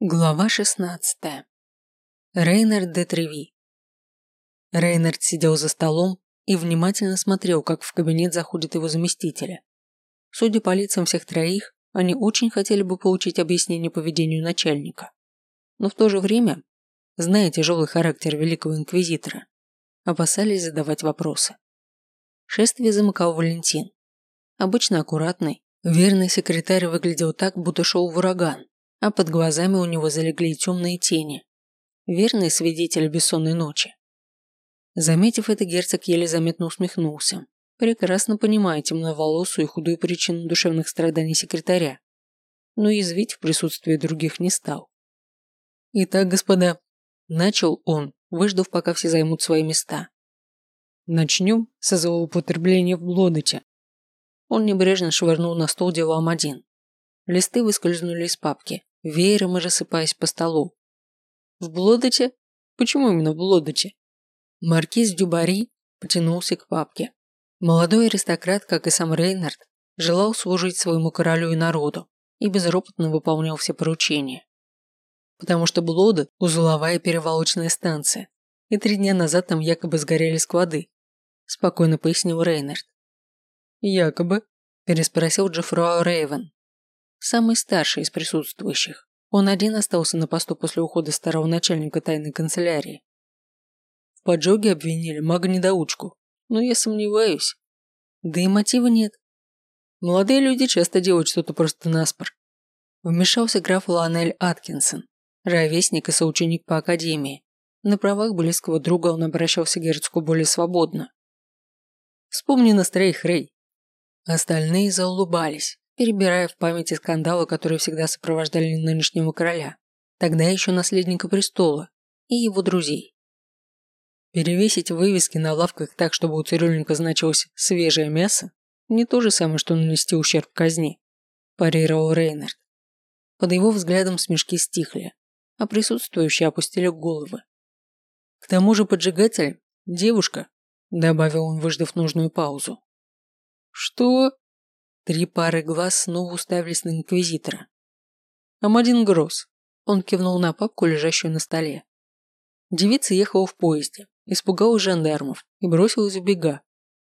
Глава 16. Рейнард де Треви. Рейнард сидел за столом и внимательно смотрел, как в кабинет заходит его заместителя. Судя по лицам всех троих, они очень хотели бы получить объяснение поведению начальника. Но в то же время, зная тяжелый характер великого инквизитора, опасались задавать вопросы. Шествие замыкал Валентин. Обычно аккуратный, верный секретарь выглядел так, будто шел в ураган а под глазами у него залегли темные тени. Верный свидетель бессонной ночи. Заметив это, герцог еле заметно усмехнулся, прекрасно понимая темноволосую и худую причину душевных страданий секретаря, но язвить в присутствии других не стал. «Итак, господа», – начал он, выждав, пока все займут свои места. «Начнем с злоупотребления в Блодете». Он небрежно швырнул на стол делам один. Листы выскользнули из папки, веером и рассыпаясь по столу. В Блодоче? Почему именно в Блодоче? Маркиз Дюбари потянулся к папке. Молодой аристократ, как и сам Рейнард, желал служить своему королю и народу и безропотно выполнял все поручения. Потому что Блода – узловая перевалочная станция, и три дня назад там якобы сгорели склады, спокойно пояснил Рейнард. «Якобы?» – переспросил Джеффруа Рейвен, самый старший из присутствующих. Он один остался на посту после ухода старого начальника тайной канцелярии. В поджоге обвинили мага-недоучку, но я сомневаюсь. Да и мотива нет. Молодые люди часто делают что-то просто наспор. Вмешался граф Ланель Аткинсон, ровесник и соученик по академии. На правах близкого друга он обращался к герцогу более свободно. Вспомни нас троих, Рэй. Остальные заулыбались, перебирая в памяти скандалы, которые всегда сопровождали нынешнего короля, тогда еще наследника престола, и его друзей. Перевесить вывески на лавках так, чтобы у цирюльника значилось «свежее мясо» не то же самое, что нанести ущерб казни, парировал Рейнард. Под его взглядом смешки стихли, а присутствующие опустили головы. К тому же поджигатель – девушка, добавил он, выждав нужную паузу. Что? Три пары глаз снова уставились на Инквизитора. «Амадин Гросс». Он кивнул на папку, лежащую на столе. Девица ехала в поезде, испугалась жандармов и бросилась в бега,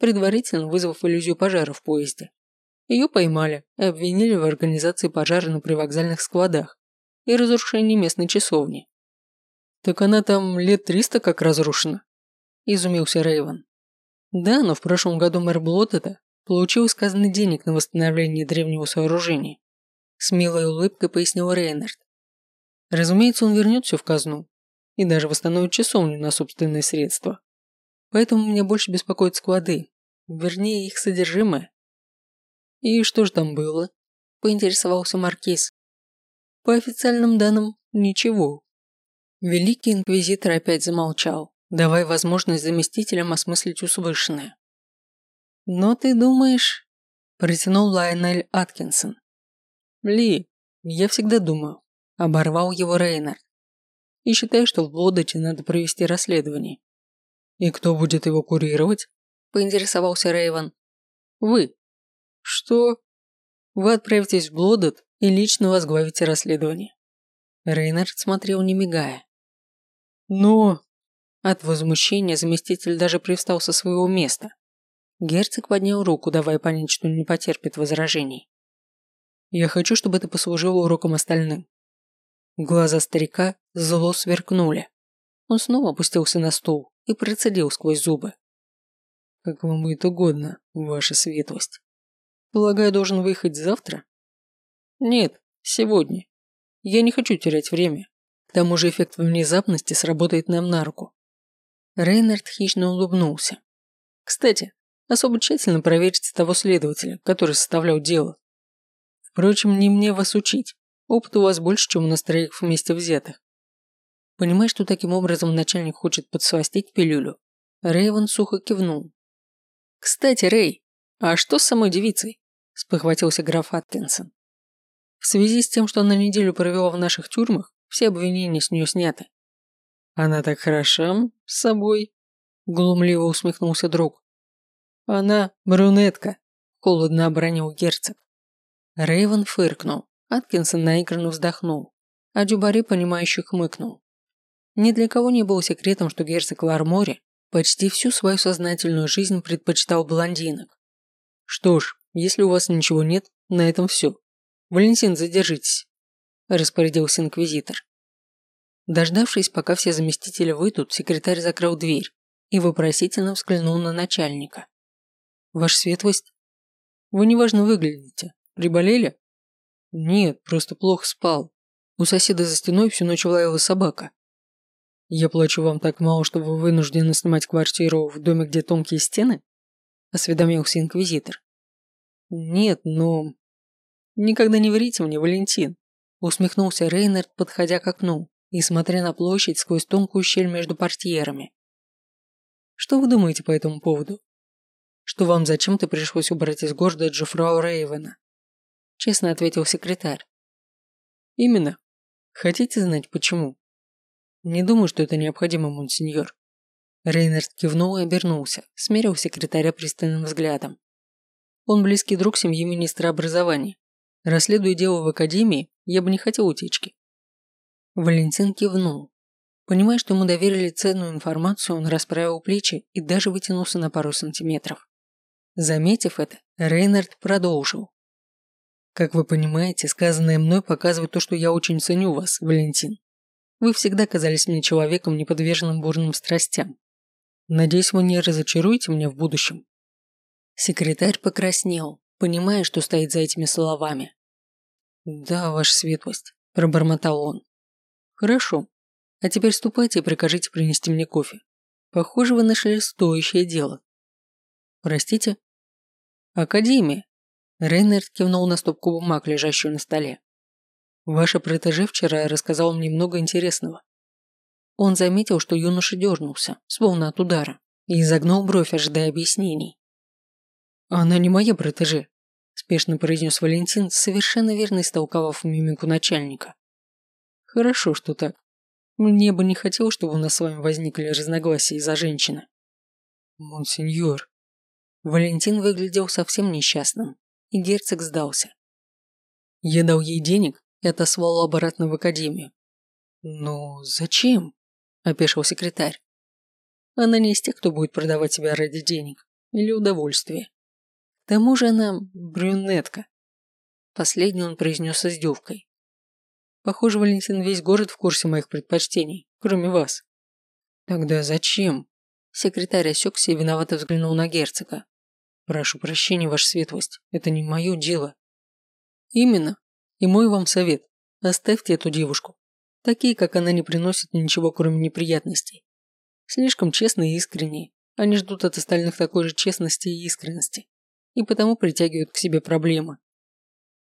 предварительно вызвав иллюзию пожара в поезде. Ее поймали и обвинили в организации пожара на привокзальных складах и разрушении местной часовни. «Так она там лет триста как разрушена», – изумился Рейвен. «Да, но в прошлом году мэр Блоттета Получил сказанный денег на восстановление древнего сооружения. С милой улыбкой пояснил Рейнард. Разумеется, он вернет все в казну и даже восстановит часовню на собственные средства. Поэтому меня больше беспокоят склады, вернее их содержимое. И что же там было? Поинтересовался Маркиз. По официальным данным, ничего. Великий инквизитор опять замолчал, давая возможность заместителям осмыслить услышанное. «Но ты думаешь...» – протянул Лайонель Аткинсон. «Ли, я всегда думаю», – оборвал его Рейнард. «И считаю, что в Блодоте надо провести расследование». «И кто будет его курировать?» – поинтересовался Рейвен. «Вы». «Что?» «Вы отправитесь в Блодот и лично возглавите расследование». Рейнард смотрел не мигая. «Но...» От возмущения заместитель даже привстал со своего места. Герцог поднял руку, давая понять, что не потерпит возражений. «Я хочу, чтобы это послужило уроком остальным». Глаза старика зло сверкнули. Он снова опустился на стул и процедил сквозь зубы. «Как вам будет угодно, ваша светлость. Полагаю, должен выехать завтра?» «Нет, сегодня. Я не хочу терять время. К тому же эффект внезапности сработает нам на руку». Рейнард хищно улыбнулся. «Кстати, Особо тщательно проверьте того следователя, который составлял дело. Впрочем, не мне вас учить. Опыт у вас больше, чем у нас троих вместе взятых. Понимая, что таким образом начальник хочет подсластить пилюлю, Рейвен сухо кивнул. «Кстати, Рэй, а что с самой девицей?» – спохватился граф Аткинсон. «В связи с тем, что она неделю провела в наших тюрьмах, все обвинения с нее сняты». «Она так хороша с собой», – глумливо усмехнулся друг. Она брюнетка, холодно обронил герцог. Рейвен фыркнул. Аткинсон наигранно вздохнул. А Дюбари, понимающе хмыкнул. Ни для кого не было секретом, что герцог Лармори почти всю свою сознательную жизнь предпочитал блондинок. Что ж, если у вас ничего нет, на этом все. Валентин, задержитесь, распорядился инквизитор. Дождавшись, пока все заместители выйдут, секретарь закрыл дверь и вопросительно взглянул на начальника. «Ваша светлость? Вы неважно выглядите. Приболели?» «Нет, просто плохо спал. У соседа за стеной всю ночь лаяла собака. Я плачу вам так мало, что вы вынуждены снимать квартиру в доме, где тонкие стены?» Осведомился инквизитор. «Нет, но...» «Никогда не врите мне, Валентин», усмехнулся Рейнард, подходя к окну и смотря на площадь сквозь тонкую щель между портьерами. Что вы думаете по этому поводу? Что вам зачем-то пришлось убрать из города Джофрау Рейвена? Честно ответил секретарь. Именно. Хотите знать почему? Не думаю, что это необходимо, монсеньор. Рейнард кивнул и обернулся, смерил секретаря пристальным взглядом. Он близкий друг семьи министра образования. Расследуя дело в академии, я бы не хотел утечки. Валентин кивнул. Понимая, что ему доверили ценную информацию, он расправил плечи и даже вытянулся на пару сантиметров. Заметив это, Рейнард продолжил. «Как вы понимаете, сказанное мной показывает то, что я очень ценю вас, Валентин. Вы всегда казались мне человеком, неподверженным бурным страстям. Надеюсь, вы не разочаруете меня в будущем». Секретарь покраснел, понимая, что стоит за этими словами. «Да, ваша светлость», – пробормотал он. «Хорошо, а теперь ступайте и прикажите принести мне кофе. Похоже, вы нашли стоящее дело. Простите? Академия. Рейнерд кивнул на стопку бумаг, лежащую на столе. Ваша протеже вчера рассказал мне много интересного. Он заметил, что юноша дернулся, словно от удара, и изогнул бровь, ожидая объяснений. «Она не моя протеже», – спешно произнес Валентин, совершенно верно истолковав мимику начальника. «Хорошо, что так. Мне бы не хотелось, чтобы у нас с вами возникли разногласия из-за женщины. Монсеньор. Валентин выглядел совсем несчастным, и герцог сдался. Я дал ей денег и отослал обратно в академию. «Ну, зачем?» – опешил секретарь. «Она не из тех, кто будет продавать себя ради денег или удовольствия. К тому же она брюнетка». Последний он произнес с издевкой. Похоже, Валентин весь город в курсе моих предпочтений, кроме вас. Тогда зачем? Секретарь осекся и виновато взглянул на герцога. Прошу прощения, ваша светлость, это не мое дело. Именно. И мой вам совет. Оставьте эту девушку. Такие, как она, не приносят ничего, кроме неприятностей. Слишком честные и искренние. Они ждут от остальных такой же честности и искренности. И потому притягивают к себе проблемы.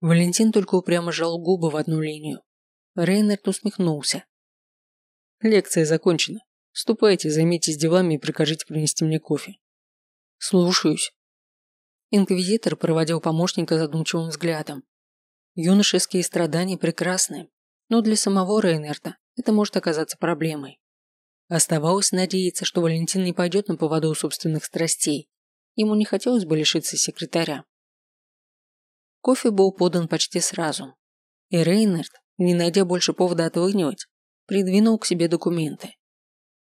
Валентин только упрямо сжал губы в одну линию. Рейнард усмехнулся. «Лекция закончена. Ступайте, займитесь делами и прикажите принести мне кофе». «Слушаюсь». Инквизитор проводил помощника задумчивым взглядом. Юношеские страдания прекрасны, но для самого Рейнерта это может оказаться проблемой. Оставалось надеяться, что Валентин не пойдет на поводу у собственных страстей. Ему не хотелось бы лишиться секретаря. Кофе был подан почти сразу. И Рейнард, не найдя больше повода отлынивать, придвинул к себе документы.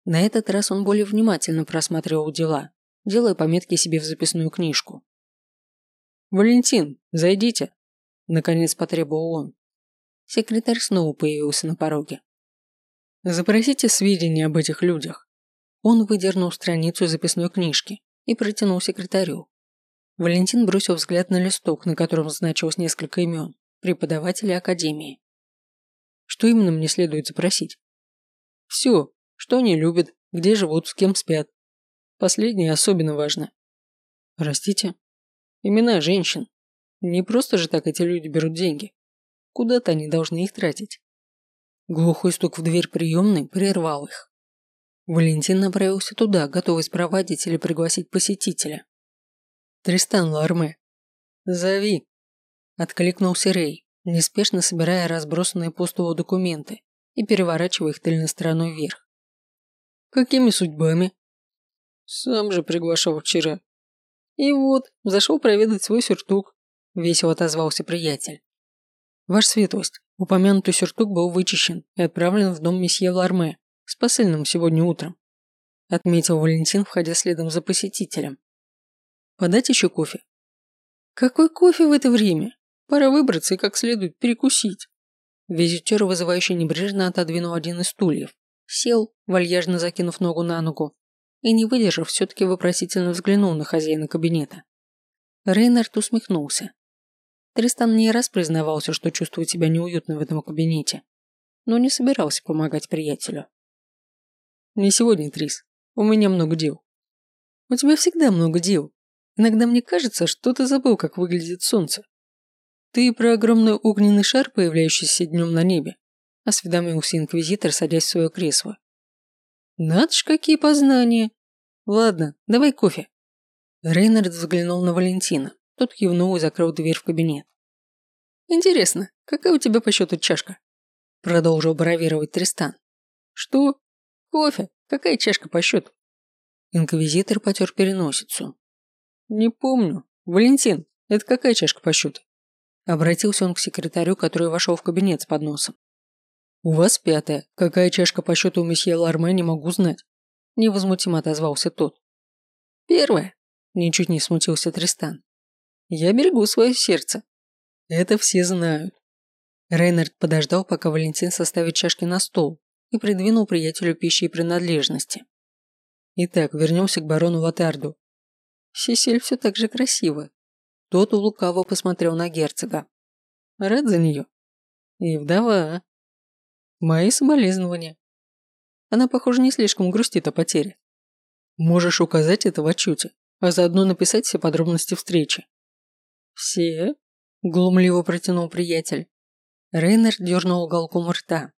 На этот раз он более внимательно просматривал дела, делая пометки себе в записную книжку. «Валентин, зайдите!» – наконец потребовал он. Секретарь снова появился на пороге. «Запросите сведения об этих людях». Он выдернул страницу записной книжки и протянул секретарю. Валентин бросил взгляд на листок, на котором значилось несколько имен преподавателей академии. Что именно мне следует запросить? Все, что они любят, где живут, с кем спят. Последнее особенно важно. Простите? Имена женщин. Не просто же так эти люди берут деньги. Куда-то они должны их тратить. Глухой стук в дверь приемной прервал их. Валентин направился туда, готовый спровадить или пригласить посетителя. «Тристан Ларме». «Зови», – откликнулся Рэй неспешно собирая разбросанные по столу документы и переворачивая их тыльной стороной вверх. «Какими судьбами?» «Сам же приглашал вчера». «И вот, зашел проведать свой сюртук», – весело отозвался приятель. Ваша светлость, упомянутый сюртук был вычищен и отправлен в дом месье Ларме с посыльным сегодня утром. Отметил Валентин, входя следом за посетителем. Подать еще кофе? Какой кофе в это время? Пора выбраться и как следует перекусить. Визитер, вызывающий небрежно, отодвинул один из стульев. Сел, вальяжно закинув ногу на ногу, и, не выдержав, все-таки вопросительно взглянул на хозяина кабинета. Рейнард усмехнулся. Тристан не раз признавался, что чувствует себя неуютно в этом кабинете, но не собирался помогать приятелю. «Не сегодня, Трис. У меня много дел». «У тебя всегда много дел. Иногда мне кажется, что ты забыл, как выглядит солнце. Ты про огромный огненный шар, появляющийся днем на небе», осведомился инквизитор, садясь в свое кресло. «Надо ж, какие познания! Ладно, давай кофе». Рейнард взглянул на Валентина. Тот кивнул и закрыл дверь в кабинет. «Интересно, какая у тебя по счету чашка?» Продолжил бравировать Тристан. «Что? Кофе? Какая чашка по счету?» Инквизитор потер переносицу. «Не помню. Валентин, это какая чашка по счету?» Обратился он к секретарю, который вошел в кабинет с подносом. «У вас пятая. Какая чашка по счету у месье Ларме, не могу знать». Невозмутимо отозвался тот. «Первая», – ничуть не смутился Тристан. Я берегу свое сердце. Это все знают. Рейнард подождал, пока Валентин составит чашки на стол и придвинул приятелю пищи и принадлежности. Итак, вернемся к барону Ватарду. Сесиль все так же красиво. Тот лукаво посмотрел на герцога. Рад за нее. И вдова. Мои соболезнования. Она, похоже, не слишком грустит о потере. Можешь указать это в отчете, а заодно написать все подробности встречи. «Все?» – глумливо протянул приятель. Рейнер дернул уголком рта.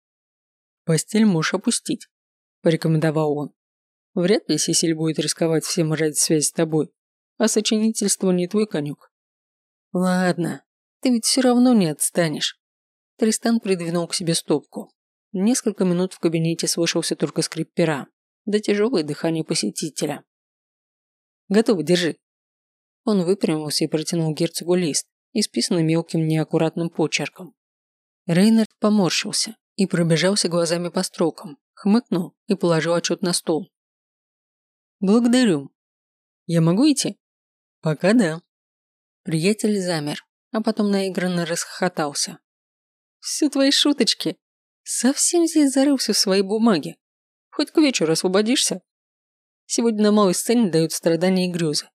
«Постель можешь опустить», – порекомендовал он. «Вряд ли Сесиль будет рисковать всем ради связи с тобой, а сочинительство не твой конюк». «Ладно, ты ведь все равно не отстанешь». Тристан придвинул к себе стопку. Несколько минут в кабинете слышался только скрип пера, да тяжелое дыхание посетителя. «Готово, держи», он выпрямился и протянул герцогу лист, исписанный мелким неаккуратным почерком. Рейнард поморщился и пробежался глазами по строкам, хмыкнул и положил отчет на стол. «Благодарю. Я могу идти?» «Пока да». Приятель замер, а потом наигранно расхохотался. «Все твои шуточки. Совсем здесь зарылся в своей бумаге. Хоть к вечеру освободишься. Сегодня на малой сцене дают страдания и грезы.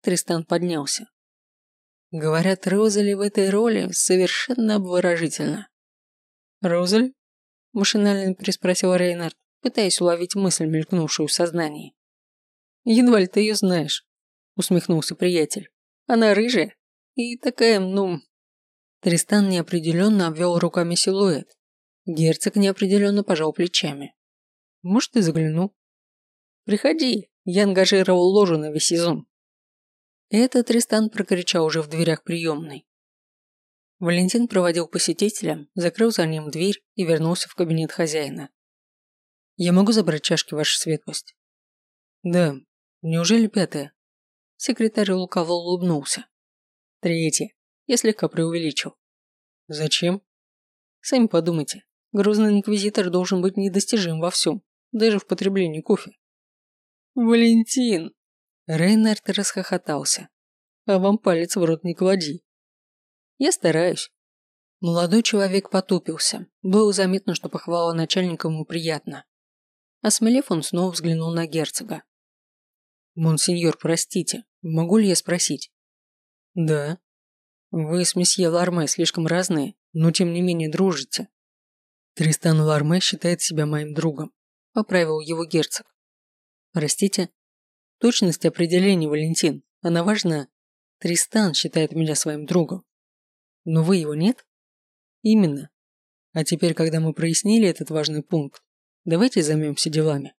Тристан поднялся. Говорят, Розали в этой роли совершенно обворожительно. «Розаль?» – машинально переспросил Рейнард, пытаясь уловить мысль, мелькнувшую в сознании. «Едва ли ты ее знаешь», – усмехнулся приятель. «Она рыжая и такая, ну...» Тристан неопределенно обвел руками силуэт. Герцог неопределенно пожал плечами. «Может, ты заглянул?» «Приходи, я ангажировал ложу на весь сезон». Это Тристан прокричал уже в дверях приемной. Валентин проводил посетителя, закрыл за ним дверь и вернулся в кабинет хозяина. «Я могу забрать чашки, ваша светлость?» «Да. Неужели пятая?» Секретарь лукаво улыбнулся. «Третья. Я слегка преувеличил». «Зачем?» «Сами подумайте. Грозный инквизитор должен быть недостижим во всем, даже в потреблении кофе». «Валентин!» Рейнард расхохотался. «А вам палец в рот не клади». «Я стараюсь». Молодой человек потупился. Было заметно, что похвала начальника ему приятно. Осмелев, он снова взглянул на герцога. «Монсеньор, простите, могу ли я спросить?» «Да». «Вы с месье Ларме слишком разные, но тем не менее дружите». «Тристан Ларме считает себя моим другом», – поправил его герцог. «Простите?» Точность определений, Валентин. Она важна. Тристан считает меня своим другом. Но вы его нет? Именно. А теперь, когда мы прояснили этот важный пункт, давайте займемся делами.